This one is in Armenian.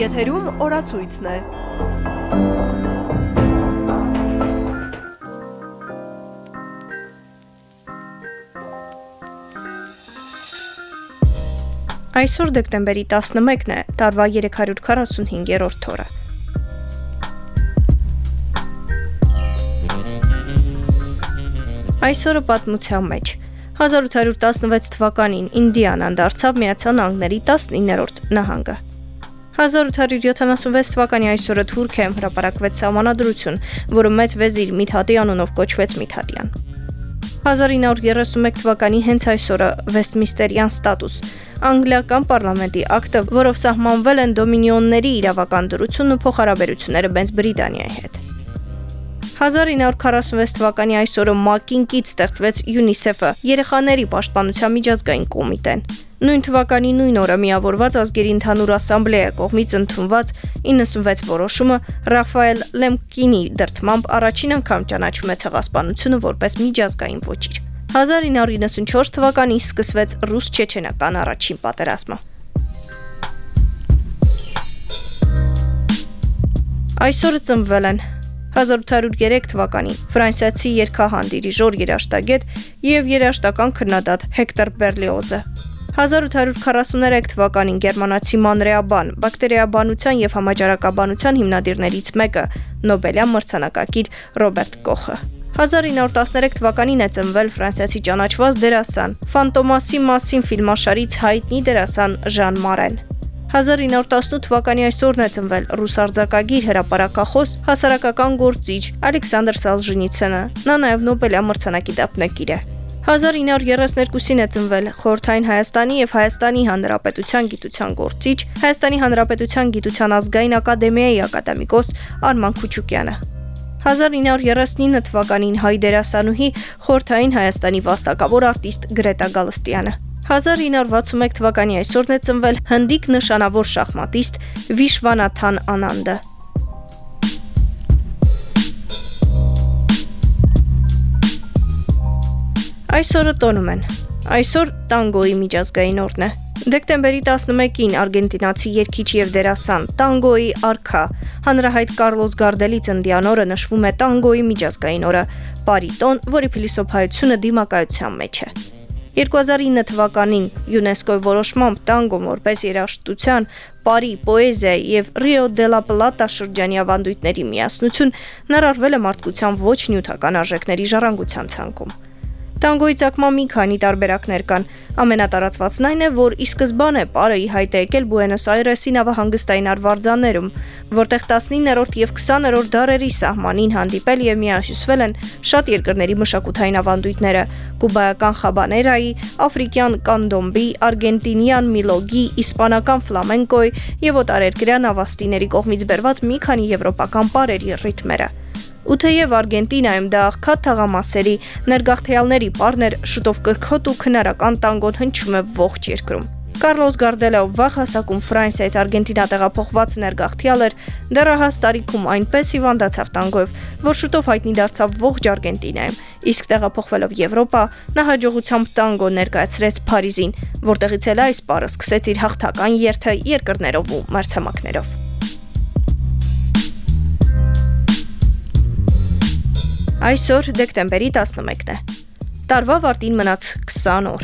Եթերում օրացույցն է։ Այսօր դեկտեմբերի 11-ն է, տարվա 345-րդ օրը։ Այսօրը պատմության մեջ 1816 թվականին Ինդիանան դարձավ Միացյալ Նահանգների 19-րդ նահանգը։ 1876 թվականի այսօրը Թուրքիայում հրապարակվեց համանadrություն, որը մեծ վեզիր Միթատի անունով կոչվեց Միթատյան։ 1931 թվականի հենց այսօրը Վեստմինստերյան ստատուս անգլիական պարլամենտի ակտը, որով սահմանվել են դոմինիոնների իրավական դրությունն ու փոխհարաբերությունները Բենց Բրիտանիայի հետ։ 1946 թվականի այսօրը ՄԱԿ-ին կից ստեղծվեց ՅՈՒՆԻՍԵՖ-ը՝ Երեխաների պաշտպանության միջազգային կոմիտեն։ Նույն թվականի նույն օրը միավորված ազգերի ընդհանուր ասամբլեա կողմից ընդունված 96 որոշումը Ռաֆայել Լեմկինի դրդմամբ առաջին անգամ ճանաչում է ցեղասպանությունը որպես միջազգային ոչիր։ 1994 թվականին սկսվեց ռուս-չեչենական առաջին պատերազմը։ Այսօրը ծնվել են 1803 թվականին ֆրանսիացի երգահան դիրիժոր երաշտագետ եւ երաշտական քննադատ Հեկտոր Բերլիոզը 1843 թվականին գերմանացի մանրեաբան, բակտերիաբանության եւ համաճարակաբանության հիմնադիրներից մեկը, Նոբելյան մրցանակակիր Ռոբերտ Կոխը 1913 թվականին է ծնվել ֆրանսիացի ճանաչված դերասան, Ֆանտոմասի մասին ֆիլմաշարից հայտնի դերասան Ժան Մարեն։ 1918 թվականի այսօրն է ծնվել ռուս արձակագիր հրապարակախոս հասարակական գործիչ Ալեքսանդր Սալժինիցյանը։ Նա նաև Նոբելյա մրցանակի դափնեկիր է։ 1932-ին է ծնվել Խորթային Հայաստանի եւ Հայաստանի Հանրապետության գիտության գործիչ, Հայաստանի Հանրապետության գիտության ազգային ակադեմիայի ակադեմիկոս Արման Քուչուկյանը։ 1939 թվականին հայ դերասանուհի Խորթային Հայաստանի վաստակավոր արտիստ Գրետա Գալստյանը 1961 թվականի այսօրն է ծնվել հնդիկ նշանավոր շախմատիստ Վիշվանաթան Անանդը։ Այսօրը տոնում են։ Այսօր տանգոյի միջազգային օրն է։ Դեկտեմբերի 11-ին արգենտինացի երգիչ եւ դերասան տանգոյի արքա հանրահայտ Կարլոս Գարդելի ծննդյան օրը նշվում է տանգոյի միջազգային օրը, բարիտոն, որի փիլիսոփայությունը դիմակայության մեջ է։ 2009 թվականին ՅՈՒՆԵՍԿՕ-ի որոշմամբ տանգոն որպես երաժշտության, բարի, պոեզիայի եւ Ռիո դե լա Պլատա շրջանի ավանդույթների միասնություն ներառվել է մարդկության ոչ նյութական արժեքների ժառանգության ցանկում։ Տանգոյի ցակման մի քանի տարբերակներ կան։ Ամենատարածվածն այն է, որ ի սկզբանե պարը ի հայտ է եկել Բուենոս Այրեսի նավահանգստային արվարձաներում, որտեղ 19-րդ եւ 20-րդ դարերի սահմանին հանդիպել եւ միահյուսվել են շատ երկրների մշակութային ավանդույթները՝ կուբայական խաբաներայի, աֆրիկյան կանդոմբի, արգենտինյան միլոգի, իսպանական ֆլամենկոյ եւ օտարերկրյա նավաստիների կողմից բերված մի քանի եվրոպական պարերի ռիթմերը։ Ու թեև Արգենտինայում դա աղքատ թաղամասերի ներգաղթյալների պարներ շուտով կրկոտ ու քնարական տանգոն հնչում է ողջ երկրում։ Կարլոս Գարդելը վաղ հասակում Ֆրանսիայից Արգենտինա տեղափոխված ներգաղթյալ էր, դեռահաս տարիքում այնպես հիվանդացավ տանգով, որ շուտով հայտնի դարձավ ողջ Արգենտինայում։ Իսկ տեղափոխվելով Եվրոպա, նա հաջողությամբ տանգո ներկայացրեց Փարիզին, որտեղից էլ այս պարը սկսեց իր հաղթական երթը երկրներով ու մրցամակներով։ Այսօր դեկտեմբերի 11-ն է։ Տարվա վարտին մնաց 20 օր։